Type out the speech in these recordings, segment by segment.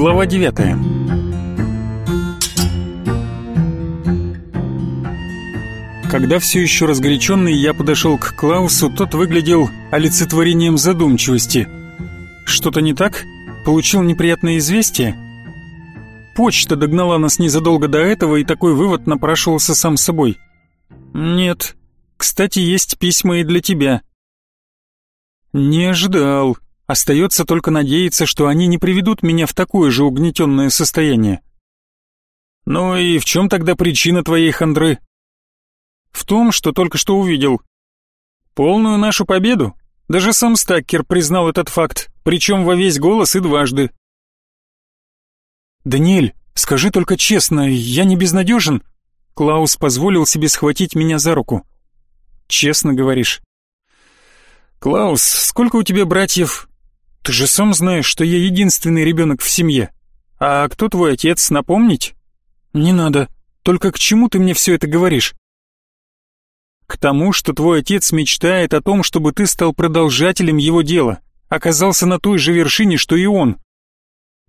Глава 9 Когда все еще разгоряченный я подошел к Клаусу, тот выглядел олицетворением задумчивости. Что-то не так? Получил неприятное известие? Почта догнала нас незадолго до этого, и такой вывод напрашивался сам собой. Нет. Кстати, есть письма и для тебя. Не ожидал. Остается только надеяться, что они не приведут меня в такое же угнетенное состояние. Ну и в чем тогда причина твоей хандры? В том, что только что увидел. Полную нашу победу? Даже сам Стаккер признал этот факт, причем во весь голос и дважды. «Даниэль, скажи только честно, я не безнадежен?» Клаус позволил себе схватить меня за руку. «Честно говоришь». «Клаус, сколько у тебя братьев?» «Ты же сам знаешь, что я единственный ребенок в семье. А кто твой отец, напомнить?» «Не надо. Только к чему ты мне все это говоришь?» «К тому, что твой отец мечтает о том, чтобы ты стал продолжателем его дела, оказался на той же вершине, что и он.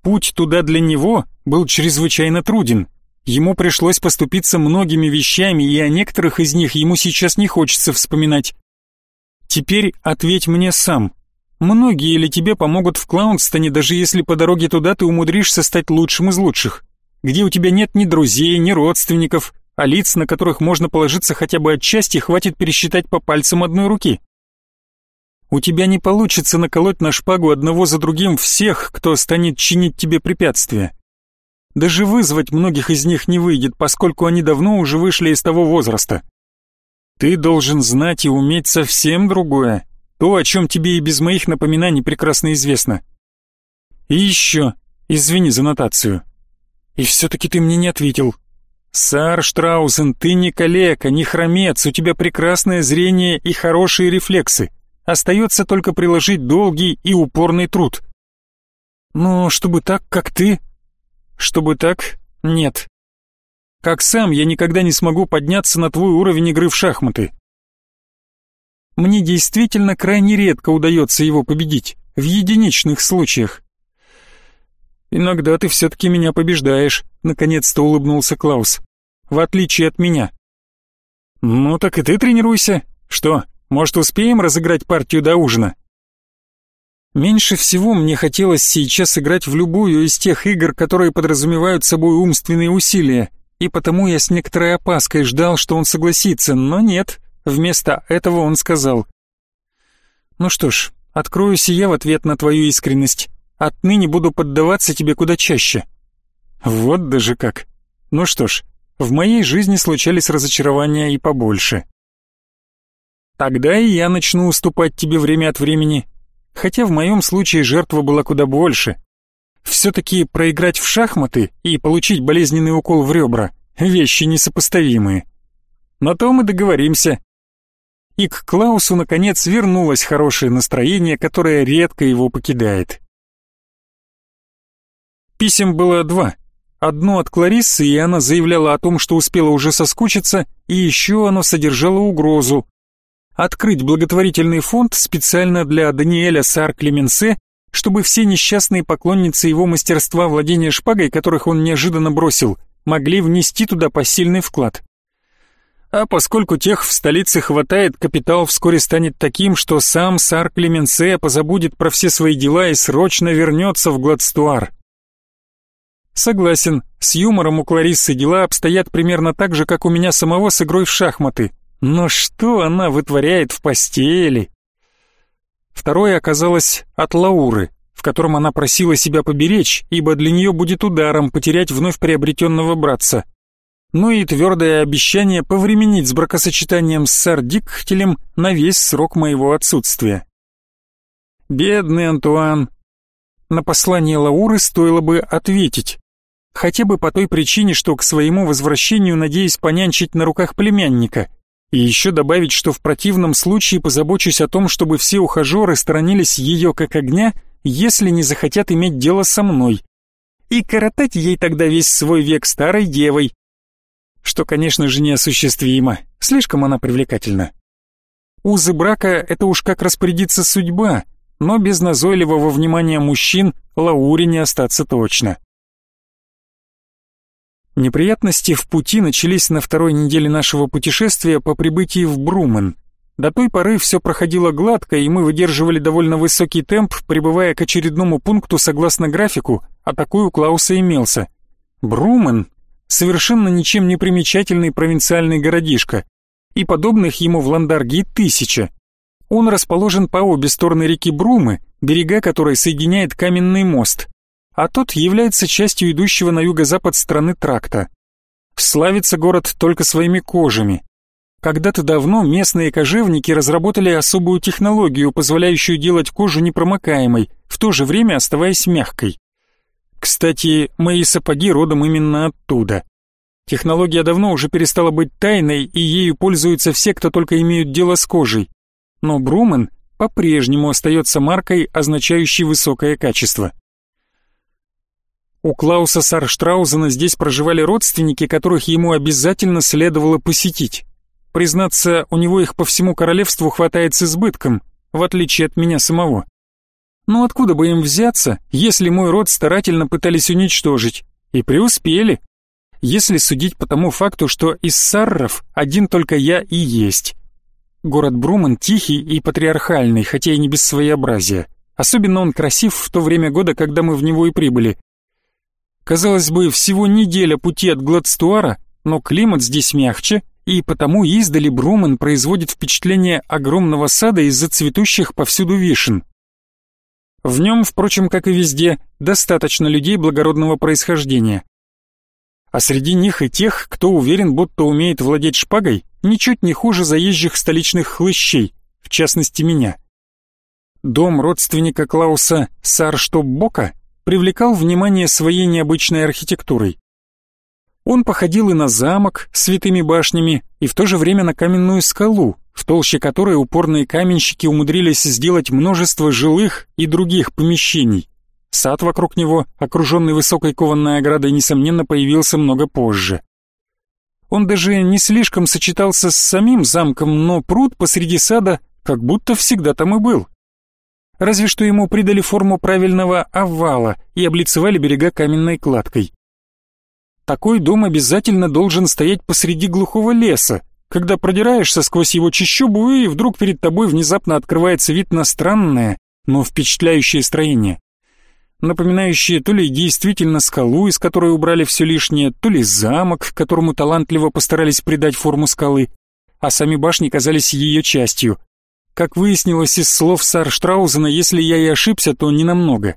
Путь туда для него был чрезвычайно труден. Ему пришлось поступиться многими вещами, и о некоторых из них ему сейчас не хочется вспоминать. Теперь ответь мне сам. Многие ли тебе помогут в Клаунстоне, даже если по дороге туда ты умудришься стать лучшим из лучших? Где у тебя нет ни друзей, ни родственников, а лиц, на которых можно положиться хотя бы отчасти, хватит пересчитать по пальцам одной руки. У тебя не получится наколоть на шпагу одного за другим всех, кто станет чинить тебе препятствия. Даже вызвать многих из них не выйдет, поскольку они давно уже вышли из того возраста. Ты должен знать и уметь совсем другое, то, о чем тебе и без моих напоминаний прекрасно известно. И еще, извини за нотацию. И все-таки ты мне не ответил. Сар Штраусен, ты не калека, не хромец, у тебя прекрасное зрение и хорошие рефлексы. Остается только приложить долгий и упорный труд. Но чтобы так, как ты... Чтобы так, нет. Как сам я никогда не смогу подняться на твой уровень игры в шахматы. Мне действительно крайне редко удается его победить, в единичных случаях. Иногда ты все-таки меня побеждаешь, наконец-то улыбнулся Клаус. В отличие от меня. Ну так и ты тренируйся. Что, может, успеем разыграть партию до ужина? Меньше всего мне хотелось сейчас играть в любую из тех игр, которые подразумевают собой умственные усилия, и потому я с некоторой опаской ждал, что он согласится, но нет, вместо этого он сказал. «Ну что ж, откроюсь и я в ответ на твою искренность. Отныне буду поддаваться тебе куда чаще». Вот даже как. Ну что ж, в моей жизни случались разочарования и побольше. Тогда и я начну уступать тебе время от времени. Хотя в моем случае жертва была куда больше. Все-таки проиграть в шахматы и получить болезненный укол в ребра — вещи несопоставимые. На то мы договоримся. И к Клаусу, наконец, вернулось хорошее настроение, которое редко его покидает. Писем было два. Одно от Клариссы, и она заявляла о том, что успела уже соскучиться, и еще оно содержало угрозу, открыть благотворительный фонд специально для Даниэля Сар Клеменсе, чтобы все несчастные поклонницы его мастерства владения шпагой, которых он неожиданно бросил, могли внести туда посильный вклад. А поскольку тех в столице хватает, капитал вскоре станет таким, что сам Сар Клеменсе позабудет про все свои дела и срочно вернется в Гладстуар. Согласен, с юмором у Клариссы дела обстоят примерно так же, как у меня самого с игрой в шахматы. Но что она вытворяет в постели? Второе оказалось от Лауры, в котором она просила себя поберечь, ибо для нее будет ударом потерять вновь приобретенного братца. Ну и твердое обещание повременить с бракосочетанием с Сардикхтелем на весь срок моего отсутствия. Бедный Антуан. На послание Лауры стоило бы ответить. Хотя бы по той причине, что к своему возвращению надеюсь понянчить на руках племянника — и еще добавить, что в противном случае позабочусь о том, чтобы все ухажеры сторонились ее как огня, если не захотят иметь дело со мной. И коротать ей тогда весь свой век старой девой. Что, конечно же, неосуществимо. Слишком она привлекательна. Узы брака — это уж как распорядится судьба, но без назойливого внимания мужчин Лауре не остаться точно. Неприятности в пути начались на второй неделе нашего путешествия по прибытии в Брумен. До той поры все проходило гладко, и мы выдерживали довольно высокий темп, прибывая к очередному пункту согласно графику, а такой у Клауса имелся. Брумен — совершенно ничем не примечательный провинциальный городишко, и подобных ему в Ландарге тысяча. Он расположен по обе стороны реки Брумы, берега которой соединяет каменный мост, а тот является частью идущего на юго-запад страны тракта. Славится город только своими кожами. Когда-то давно местные кожевники разработали особую технологию, позволяющую делать кожу непромокаемой, в то же время оставаясь мягкой. Кстати, мои сапоги родом именно оттуда. Технология давно уже перестала быть тайной, и ею пользуются все, кто только имеют дело с кожей. Но Брумен по-прежнему остается маркой, означающей высокое качество. У Клауса Сарштраузена здесь проживали родственники, которых ему обязательно следовало посетить. Признаться, у него их по всему королевству хватает с избытком, в отличие от меня самого. Но откуда бы им взяться, если мой род старательно пытались уничтожить? И преуспели. Если судить по тому факту, что из сарров один только я и есть. Город Бруман тихий и патриархальный, хотя и не без своеобразия. Особенно он красив в то время года, когда мы в него и прибыли. Казалось бы, всего неделя пути от Гладстуара, но климат здесь мягче, и потому издали Брумен производит впечатление огромного сада из-за цветущих повсюду вишен. В нем, впрочем, как и везде, достаточно людей благородного происхождения. А среди них и тех, кто уверен, будто умеет владеть шпагой, ничуть не хуже заезжих столичных хлыщей, в частности меня. Дом родственника Клауса Сарштоббока привлекал внимание своей необычной архитектурой. Он походил и на замок с святыми башнями, и в то же время на каменную скалу, в толще которой упорные каменщики умудрились сделать множество жилых и других помещений. Сад вокруг него, окруженный высокой кованной оградой, несомненно, появился много позже. Он даже не слишком сочетался с самим замком, но пруд посреди сада как будто всегда там и был. Разве что ему придали форму правильного овала и облицевали берега каменной кладкой. Такой дом обязательно должен стоять посреди глухого леса, когда продираешься сквозь его чащобу, и вдруг перед тобой внезапно открывается вид на странное, но впечатляющее строение, напоминающее то ли действительно скалу, из которой убрали все лишнее, то ли замок, которому талантливо постарались придать форму скалы, а сами башни казались ее частью. Как выяснилось из слов Сарштраузена, если я и ошибся, то ненамного.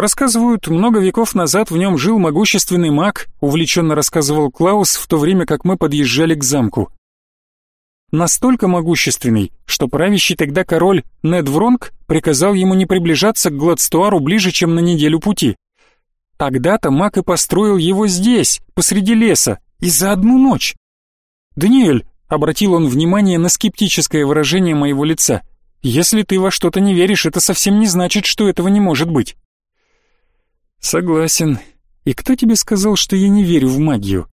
Рассказывают, много веков назад в нем жил могущественный маг, увлеченно рассказывал Клаус в то время, как мы подъезжали к замку. Настолько могущественный, что правящий тогда король Нед Вронг приказал ему не приближаться к Гладстуару ближе, чем на неделю пути. Тогда-то маг и построил его здесь, посреди леса, и за одну ночь. «Даниэль», — обратил он внимание на скептическое выражение моего лица, «если ты во что-то не веришь, это совсем не значит, что этого не может быть». Согласен. И кто тебе сказал, что я не верю в магию?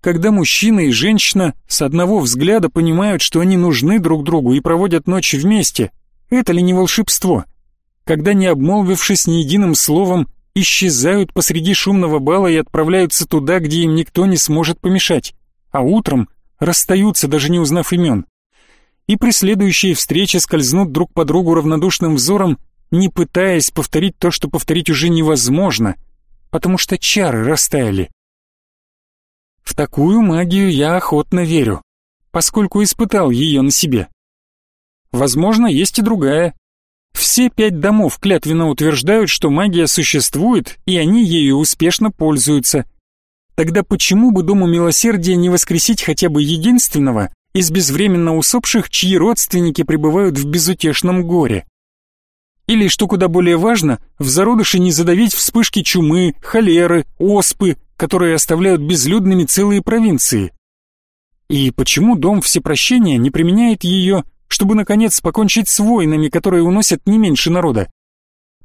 Когда мужчина и женщина с одного взгляда понимают, что они нужны друг другу и проводят ночь вместе, это ли не волшебство? Когда, не обмолвившись ни единым словом, исчезают посреди шумного бала и отправляются туда, где им никто не сможет помешать, а утром расстаются, даже не узнав имен. И при следующей встрече скользнут друг по другу равнодушным взором не пытаясь повторить то, что повторить уже невозможно, потому что чары растаяли. В такую магию я охотно верю, поскольку испытал ее на себе. Возможно, есть и другая. Все пять домов клятвенно утверждают, что магия существует, и они ею успешно пользуются. Тогда почему бы Дому Милосердия не воскресить хотя бы единственного из безвременно усопших, чьи родственники пребывают в безутешном горе? Или, что куда более важно, в зародыше не задавить вспышки чумы, холеры, оспы, которые оставляют безлюдными целые провинции. И почему Дом Всепрощения не применяет ее, чтобы, наконец, покончить с войнами, которые уносят не меньше народа?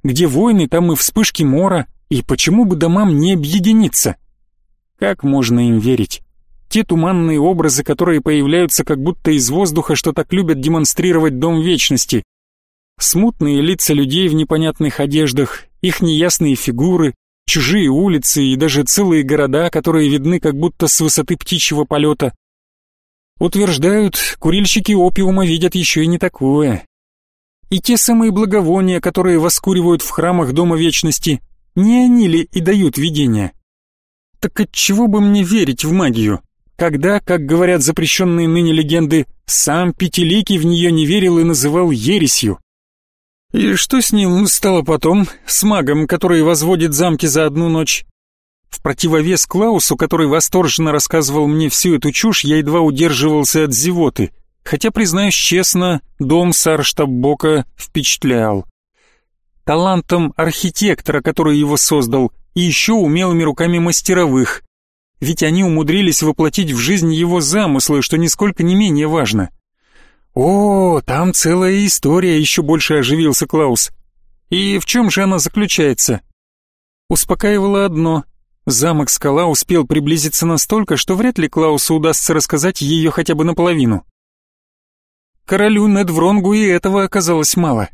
Где войны, там и вспышки мора, и почему бы домам не объединиться? Как можно им верить? Те туманные образы, которые появляются как будто из воздуха, что так любят демонстрировать Дом Вечности, смутные лица людей в непонятных одеждах их неясные фигуры, чужие улицы и даже целые города, которые видны как будто с высоты птичьего полета. Утверждают, курильщики опиума видят еще и не такое. И те самые благовония, которые воскуривают в храмах Дома Вечности, не они ли и дают видения? Так отчего бы мне верить в магию? Когда, как говорят запрещенные ныне легенды, сам Пятиликий в нее не верил и называл ересью. И что с ним стало потом, с магом, который возводит замки за одну ночь? В противовес Клаусу, который восторженно рассказывал мне всю эту чушь, я едва удерживался от зевоты, хотя, признаюсь честно, дом Сарштаббока впечатлял. Талантом архитектора, который его создал, и еще умелыми руками мастеровых, ведь они умудрились воплотить в жизнь его замыслы, что нисколько не менее важно. «О, там целая история», — еще больше оживился Клаус. «И в чем же она заключается?» Успокаивало одно. Замок Скала успел приблизиться настолько, что вряд ли Клаусу удастся рассказать ее хотя бы наполовину. Королю Недвронгу и этого оказалось мало.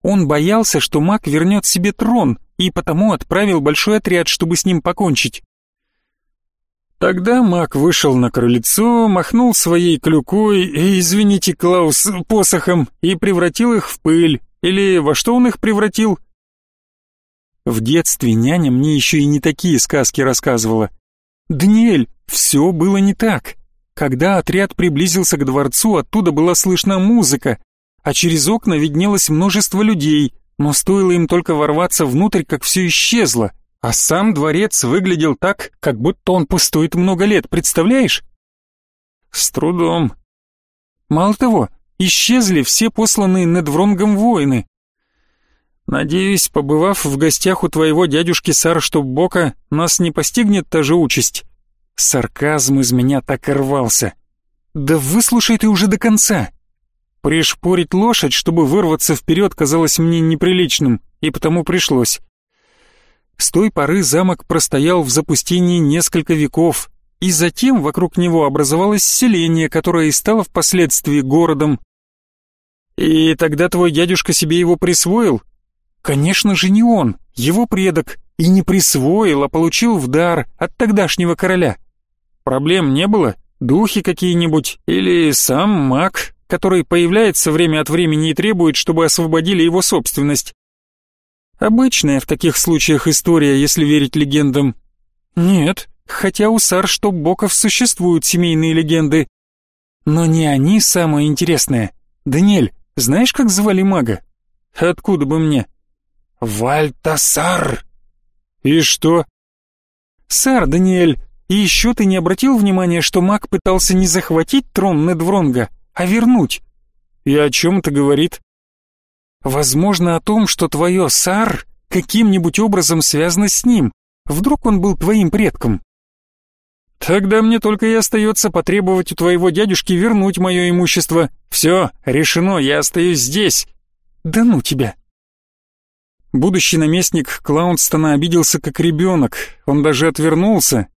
Он боялся, что маг вернет себе трон, и потому отправил большой отряд, чтобы с ним покончить. Тогда маг вышел на крыльцо, махнул своей клюкой, извините, Клаус, посохом, и превратил их в пыль. Или во что он их превратил? В детстве няня мне еще и не такие сказки рассказывала. Даниэль, все было не так. Когда отряд приблизился к дворцу, оттуда была слышна музыка, а через окна виднелось множество людей, но стоило им только ворваться внутрь, как все исчезло. А сам дворец выглядел так, как будто он пустует много лет, представляешь? С трудом. Мало того, исчезли все посланные Недвронгом воины. Надеюсь, побывав в гостях у твоего дядюшки Сарштуббока, нас не постигнет та же участь. Сарказм из меня так и рвался. Да выслушай ты уже до конца. Пришпорить лошадь, чтобы вырваться вперед, казалось мне неприличным, и потому пришлось. С той поры замок простоял в запустении несколько веков, и затем вокруг него образовалось селение, которое и стало впоследствии городом. И тогда твой дядюшка себе его присвоил? Конечно же не он, его предок, и не присвоил, а получил в дар от тогдашнего короля. Проблем не было? Духи какие-нибудь? Или сам маг, который появляется время от времени и требует, чтобы освободили его собственность? Обычная в таких случаях история, если верить легендам. Нет, хотя у Сарштоп-Боков существуют семейные легенды. Но не они самое интересное. Даниэль, знаешь, как звали мага? Откуда бы мне? Вальтасар. И что? Сар, Даниэль, и еще ты не обратил внимания, что маг пытался не захватить трон Недвронга, а вернуть? И о чем это говорит? Возможно, о том, что твое Сар каким-нибудь образом связано с ним. Вдруг он был твоим предком. Тогда мне только и остается потребовать у твоего дядюшки вернуть мое имущество. Все, решено, я остаюсь здесь. Да ну тебя. Будущий наместник Клаунстона обиделся как ребенок. Он даже отвернулся,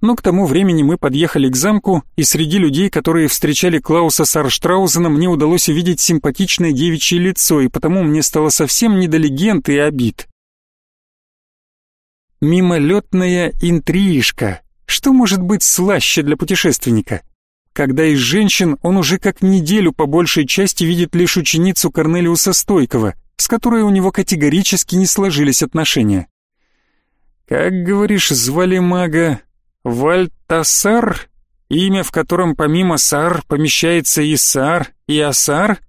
но к тому времени мы подъехали к замку, и среди людей, которые встречали Клауса Сарштраузена, мне удалось увидеть симпатичное девичье лицо, и потому мне стало совсем не до легенд и обид. Мимолетная интрижка. Что может быть слаще для путешественника? Когда из женщин он уже как неделю по большей части видит лишь ученицу Корнелиуса Стойкова, с которой у него категорически не сложились отношения. Как говоришь, звали мага Вальтасар, имя в котором помимо Сар помещается и Сар, и Асар?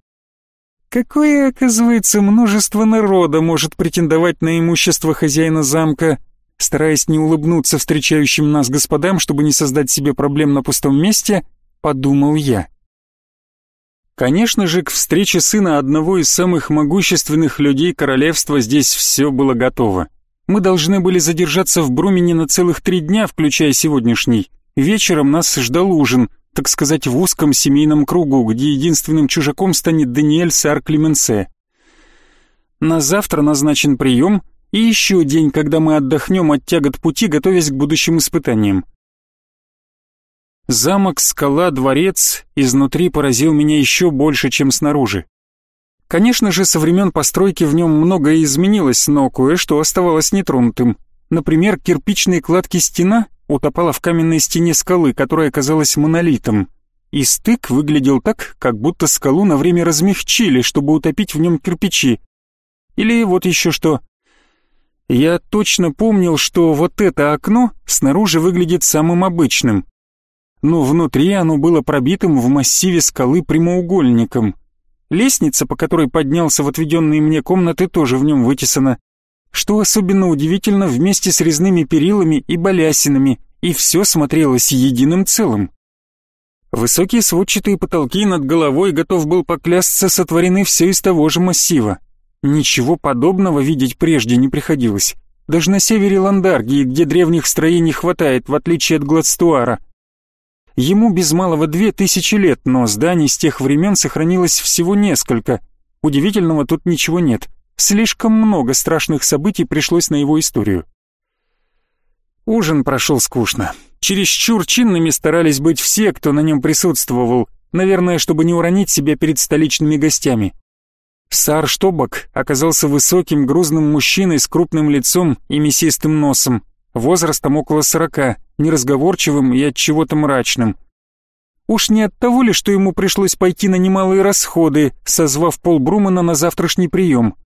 Какое, оказывается, множество народа может претендовать на имущество хозяина замка, стараясь не улыбнуться встречающим нас господам, чтобы не создать себе проблем на пустом месте, подумал я. Конечно же, к встрече сына одного из самых могущественных людей королевства здесь все было готово. Мы должны были задержаться в Брумене на целых три дня, включая сегодняшний. Вечером нас ждал ужин, так сказать, в узком семейном кругу, где единственным чужаком станет Даниэль Сар Клеменсе. На завтра назначен прием и еще день, когда мы отдохнем от тягот пути, готовясь к будущим испытаниям. Замок, скала, дворец изнутри поразил меня еще больше, чем снаружи. Конечно же, со времен постройки в нем многое изменилось, но кое-что оставалось нетронутым. Например, кирпичные кладки стена утопала в каменной стене скалы, которая казалась монолитом. И стык выглядел так, как будто скалу на время размягчили, чтобы утопить в нем кирпичи. Или вот еще что. Я точно помнил, что вот это окно снаружи выглядит самым обычным. Но внутри оно было пробитым в массиве скалы прямоугольником. Лестница, по которой поднялся в отведенные мне комнаты, тоже в нем вытесана. Что особенно удивительно, вместе с резными перилами и балясинами, и все смотрелось единым целым. Высокие сводчатые потолки над головой готов был поклясться сотворены все из того же массива. Ничего подобного видеть прежде не приходилось. Даже на севере Ландаргии, где древних строений хватает, в отличие от Гладстуара – Ему без малого две тысячи лет, но зданий с тех времен сохранилось всего несколько. Удивительного тут ничего нет. Слишком много страшных событий пришлось на его историю. Ужин прошел скучно. Чересчур чинными старались быть все, кто на нем присутствовал, наверное, чтобы не уронить себя перед столичными гостями. Сар Штобок оказался высоким, грузным мужчиной с крупным лицом и мясистым носом возрастом около сорока, неразговорчивым и от чего-то мрачным. Уж не от того ли, что ему пришлось пойти на немалые расходы, созвав Пол Брумана на завтрашний прием?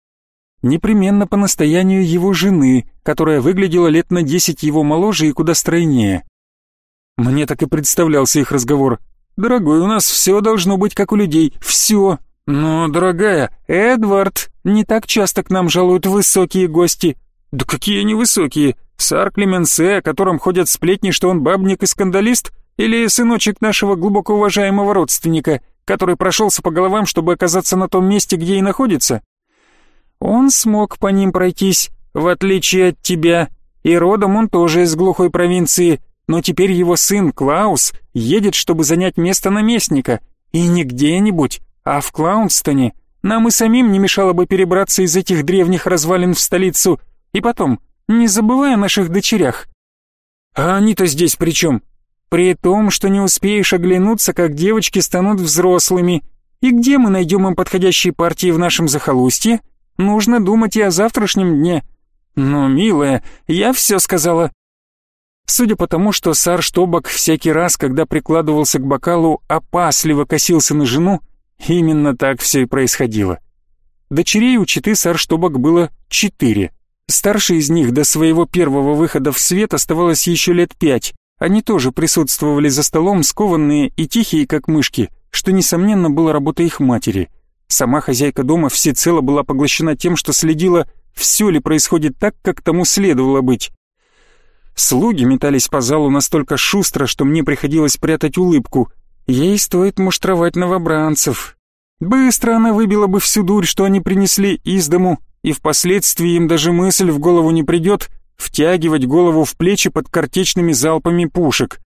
Непременно по настоянию его жены, которая выглядела лет на десять его моложе и куда стройнее. Мне так и представлялся их разговор. «Дорогой, у нас все должно быть как у людей, все. Но, дорогая, Эдвард, не так часто к нам жалуют высокие гости». «Да какие они высокие? Сар Клеменсе, о котором ходят сплетни, что он бабник и скандалист, или сыночек нашего глубоко уважаемого родственника, который прошелся по головам, чтобы оказаться на том месте, где и находится? Он смог по ним пройтись, в отличие от тебя, и родом он тоже из глухой провинции, но теперь его сын Клаус едет, чтобы занять место наместника, и не где-нибудь, а в Клаунстоне. Нам и самим не мешало бы перебраться из этих древних развалин в столицу. И потом, не забывай о наших дочерях. А они-то здесь при чем? При том, что не успеешь оглянуться, как девочки станут взрослыми. И где мы найдем им подходящие партии в нашем захолустье? Нужно думать и о завтрашнем дне. Но, милая, я все сказала. Судя по тому, что Сар Штобок всякий раз, когда прикладывался к бокалу, опасливо косился на жену, именно так все и происходило. Дочерей у Читы Сар Штобок было четыре. Старшей из них до своего первого выхода в свет оставалось еще лет пять. Они тоже присутствовали за столом, скованные и тихие, как мышки, что, несомненно, было работой их матери. Сама хозяйка дома всецело была поглощена тем, что следила, все ли происходит так, как тому следовало быть. Слуги метались по залу настолько шустро, что мне приходилось прятать улыбку. Ей стоит муштровать новобранцев. Быстро она выбила бы всю дурь, что они принесли из дому, и впоследствии им даже мысль в голову не придет втягивать голову в плечи под картечными залпами пушек.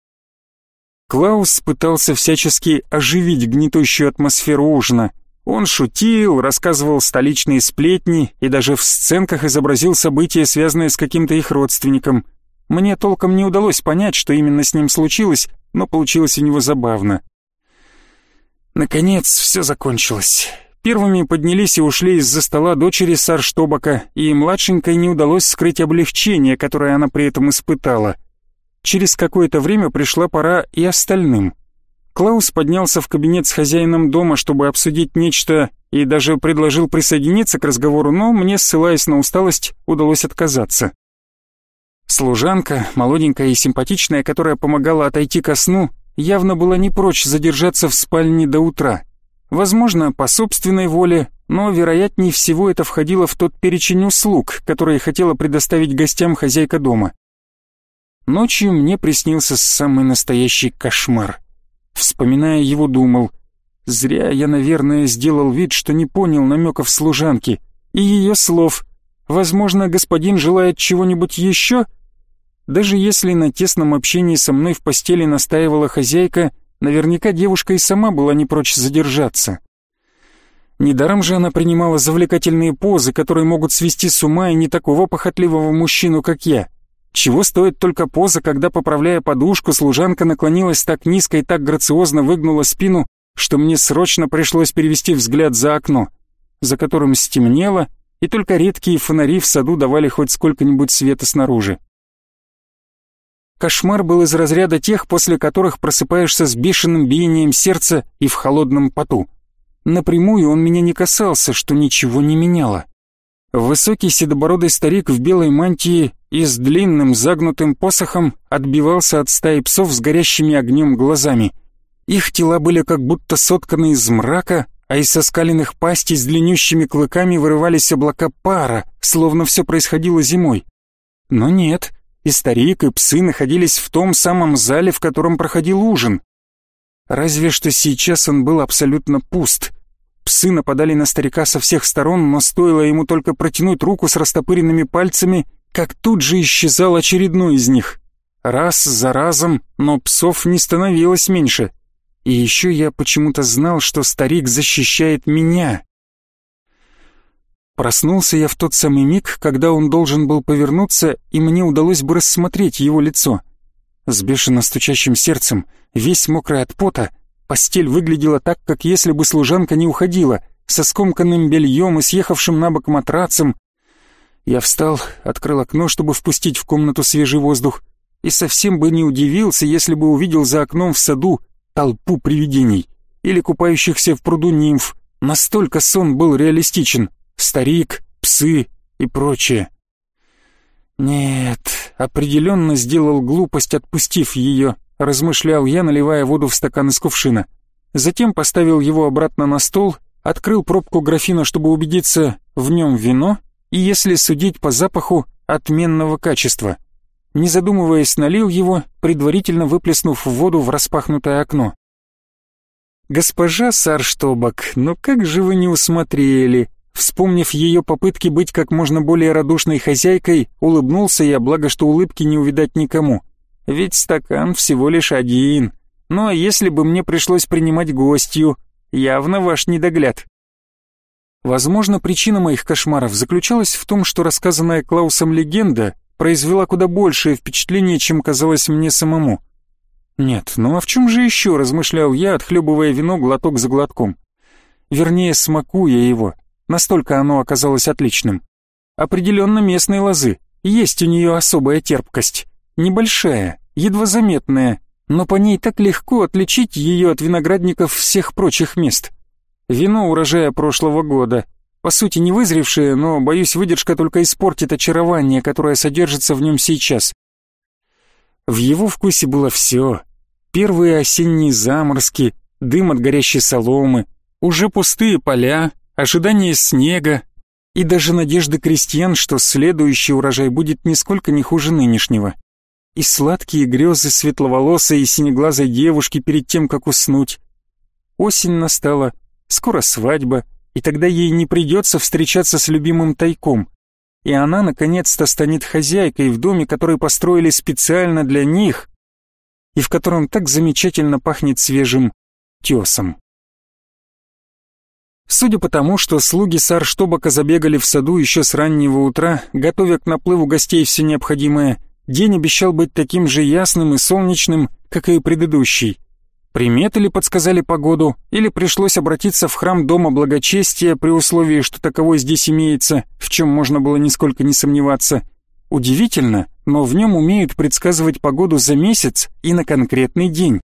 Клаус пытался всячески оживить гнетущую атмосферу ужина. Он шутил, рассказывал столичные сплетни и даже в сценках изобразил события, связанные с каким-то их родственником. Мне толком не удалось понять, что именно с ним случилось, но получилось у него забавно. Наконец, все закончилось. Первыми поднялись и ушли из-за стола дочери Сарштобака, и младшенькой не удалось скрыть облегчение, которое она при этом испытала. Через какое-то время пришла пора и остальным. Клаус поднялся в кабинет с хозяином дома, чтобы обсудить нечто, и даже предложил присоединиться к разговору, но мне, ссылаясь на усталость, удалось отказаться. Служанка, молоденькая и симпатичная, которая помогала отойти ко сну, явно была не прочь задержаться в спальне до утра. Возможно, по собственной воле, но вероятнее всего это входило в тот перечень услуг, которые хотела предоставить гостям хозяйка дома. Ночью мне приснился самый настоящий кошмар. Вспоминая его, думал, зря я, наверное, сделал вид, что не понял намеков служанки и ее слов. Возможно, господин желает чего-нибудь еще? Даже если на тесном общении со мной в постели настаивала хозяйка, Наверняка девушка и сама была не прочь задержаться. Недаром же она принимала завлекательные позы, которые могут свести с ума и не такого похотливого мужчину, как я. Чего стоит только поза, когда, поправляя подушку, служанка наклонилась так низко и так грациозно выгнула спину, что мне срочно пришлось перевести взгляд за окно. за которым стемнело, и только редкие фонари в саду давали хоть сколько-нибудь света снаружи. Кошмар был из разряда тех, после которых просыпаешься с бешеным биением сердца и в холодном поту. Напрямую он меня не касался, что ничего не меняло. Высокий седобородый старик в белой мантии и с длинным загнутым посохом отбивался от стаи псов с горящими огнем глазами. Их тела были как будто сотканы из мрака, а из соскаленных пастей с длиннющими клыками вырывались облака пара, словно все происходило зимой. Но нет, и старик, и псы находились в том самом зале, в котором проходил ужин. Разве что сейчас он был абсолютно пуст. Псы нападали на старика со всех сторон, но стоило ему только протянуть руку с растопыренными пальцами, как тут же исчезал очередной из них. Раз за разом, но псов не становилось меньше. И еще я почему-то знал, что старик защищает меня. Проснулся я в тот самый миг, когда он должен был повернуться, и мне удалось бы рассмотреть его лицо. С бешено стучащим сердцем, весь мокрый от пота, постель выглядела так, как если бы служанка не уходила, со скомканным бельем и съехавшим на бок матрацем. Я встал, открыл окно, чтобы впустить в комнату свежий воздух, и совсем бы не удивился, если бы увидел за окном в саду толпу привидений или купающихся в пруду нимф. Настолько сон был реалистичен старик, псы и прочее. Нет, определенно сделал глупость, отпустив ее, размышлял я, наливая воду в стакан из кувшина. Затем поставил его обратно на стол, открыл пробку графина, чтобы убедиться, в нем вино, и, если судить по запаху, отменного качества. Не задумываясь, налил его, предварительно выплеснув воду в распахнутое окно. «Госпожа Сарштобок, ну как же вы не усмотрели?» Вспомнив ее попытки быть как можно более радушной хозяйкой, улыбнулся я, благо что улыбки не увидать никому. Ведь стакан всего лишь один. Ну а если бы мне пришлось принимать гостью, явно ваш недогляд. Возможно, причина моих кошмаров заключалась в том, что рассказанная Клаусом легенда произвела куда большее впечатление, чем казалось мне самому. Нет, ну а в чем же еще, размышлял я, отхлебывая вино глоток за глотком. Вернее, смакуя его. Настолько оно оказалось отличным. Определенно местной лозы. Есть у нее особая терпкость. Небольшая, едва заметная, но по ней так легко отличить ее от виноградников всех прочих мест. Вино урожая прошлого года. По сути, не вызревшее, но, боюсь, выдержка только испортит очарование, которое содержится в нем сейчас. В его вкусе было все. Первые осенние заморозки, дым от горящей соломы, уже пустые поля, ожидание снега и даже надежды крестьян, что следующий урожай будет нисколько не хуже нынешнего. И сладкие грезы светловолосой и синеглазой девушки перед тем, как уснуть. Осень настала, скоро свадьба, и тогда ей не придется встречаться с любимым тайком. И она наконец-то станет хозяйкой в доме, который построили специально для них, и в котором так замечательно пахнет свежим тесом. Судя по тому, что слуги Сарштобака забегали в саду еще с раннего утра, готовя к наплыву гостей все необходимое, день обещал быть таким же ясным и солнечным, как и предыдущий. Приметы ли подсказали погоду, или пришлось обратиться в храм Дома Благочестия при условии, что таковой здесь имеется, в чем можно было нисколько не сомневаться. Удивительно, но в нем умеют предсказывать погоду за месяц и на конкретный день.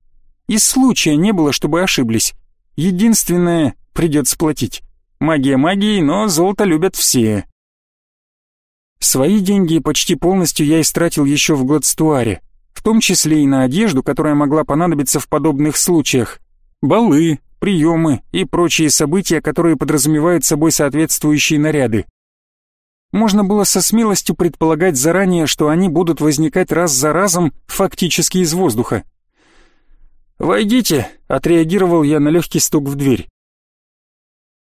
И случая не было, чтобы ошиблись. Единственное, придется платить. Магия магией, но золото любят все. Свои деньги почти полностью я истратил еще в Гладстуаре, в том числе и на одежду, которая могла понадобиться в подобных случаях. Балы, приемы и прочие события, которые подразумевают собой соответствующие наряды. Можно было со смелостью предполагать заранее, что они будут возникать раз за разом фактически из воздуха. «Войдите», — отреагировал я на легкий стук в дверь.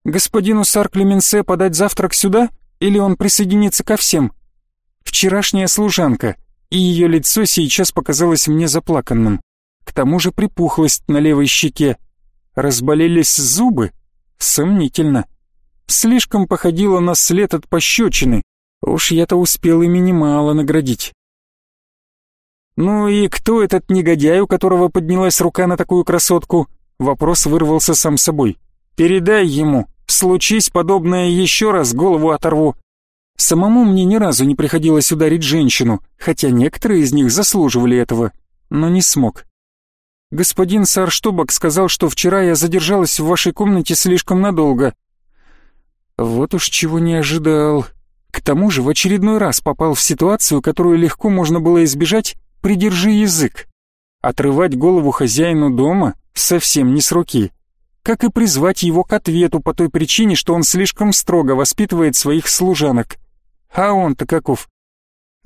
Господину Сар-Клеменсе подать завтрак сюда, или он присоединится ко всем? Вчерашняя служанка, и ее лицо сейчас показалось мне заплаканным. К тому же припухлость на левой щеке. Разболелись зубы? Сомнительно. Слишком походило на след от пощечины. Уж я-то успел ими немало наградить. «Ну и кто этот негодяй, у которого поднялась рука на такую красотку?» Вопрос вырвался сам собой. «Передай ему, Случись подобное еще раз, голову оторву. Самому мне ни разу не приходилось ударить женщину, хотя некоторые из них заслуживали этого, но не смог. Господин Сарштубок сказал, что вчера я задержалась в вашей комнате слишком надолго. Вот уж чего не ожидал. К тому же в очередной раз попал в ситуацию, которую легко можно было избежать, придержи язык. Отрывать голову хозяину дома совсем не с руки. Как и призвать его к ответу по той причине, что он слишком строго воспитывает своих служанок. А он-то каков?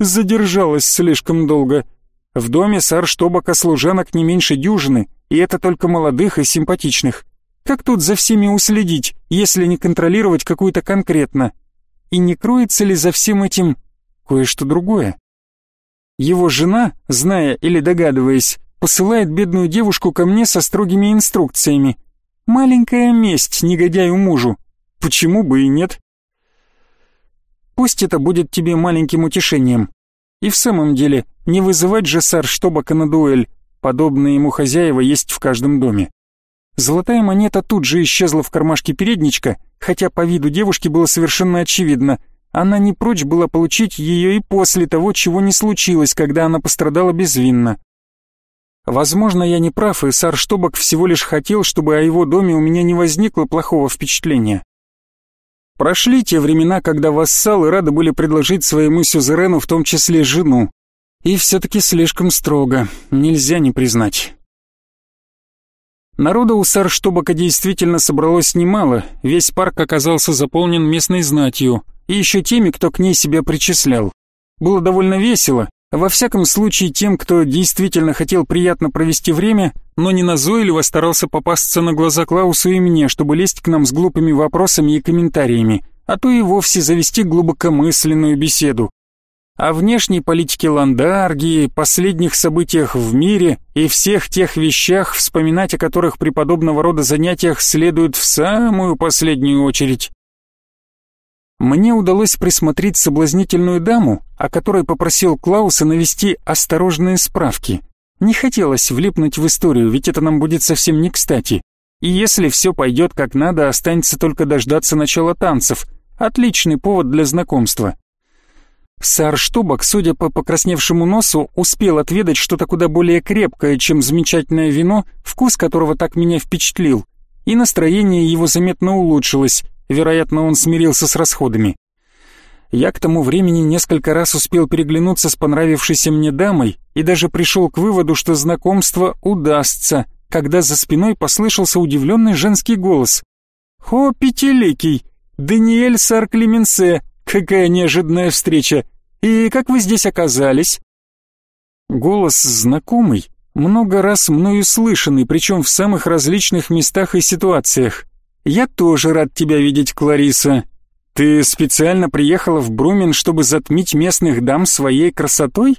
Задержалась слишком долго. В доме Сарштобака служанок не меньше дюжины, и это только молодых и симпатичных. Как тут за всеми уследить, если не контролировать какую-то конкретно? И не кроется ли за всем этим кое-что другое? Его жена, зная или догадываясь, посылает бедную девушку ко мне со строгими инструкциями. Маленькая месть негодяю мужу. Почему бы и нет? Пусть это будет тебе маленьким утешением. И в самом деле, не вызывать же Сарштобака на дуэль. Подобные ему хозяева есть в каждом доме. Золотая монета тут же исчезла в кармашке передничка, хотя по виду девушки было совершенно очевидно. Она не прочь была получить ее и после того, чего не случилось, когда она пострадала безвинно. Возможно, я не прав, и Сарштобак всего лишь хотел, чтобы о его доме у меня не возникло плохого впечатления. Прошли те времена, когда вассалы рады были предложить своему сюзерену в том числе жену. И все-таки слишком строго, нельзя не признать. Народа у Сарштубака действительно собралось немало, весь парк оказался заполнен местной знатью, и еще теми, кто к ней себя причислял. Было довольно весело, во всяком случае тем, кто действительно хотел приятно провести время, но не назойливо старался попасться на глаза Клаусу и мне, чтобы лезть к нам с глупыми вопросами и комментариями, а то и вовсе завести глубокомысленную беседу. О внешней политике Ландаргии, последних событиях в мире и всех тех вещах, вспоминать о которых при подобного рода занятиях следует в самую последнюю очередь. Мне удалось присмотреть соблазнительную даму, о которой попросил Клауса навести осторожные справки. Не хотелось влипнуть в историю, ведь это нам будет совсем не кстати. И если все пойдет как надо, останется только дождаться начала танцев. Отличный повод для знакомства. Сарштубок, судя по покрасневшему носу, успел отведать что-то куда более крепкое, чем замечательное вино, вкус которого так меня впечатлил, и настроение его заметно улучшилось, Вероятно, он смирился с расходами. Я к тому времени несколько раз успел переглянуться с понравившейся мне дамой и даже пришел к выводу, что знакомство удастся, когда за спиной послышался удивленный женский голос. «Хо, пятиликий! Даниэль Сар Клеменсе! Какая неожиданная встреча! И как вы здесь оказались?» Голос знакомый, много раз мною слышанный, причем в самых различных местах и ситуациях. «Я тоже рад тебя видеть, Клариса. Ты специально приехала в Брумен, чтобы затмить местных дам своей красотой?»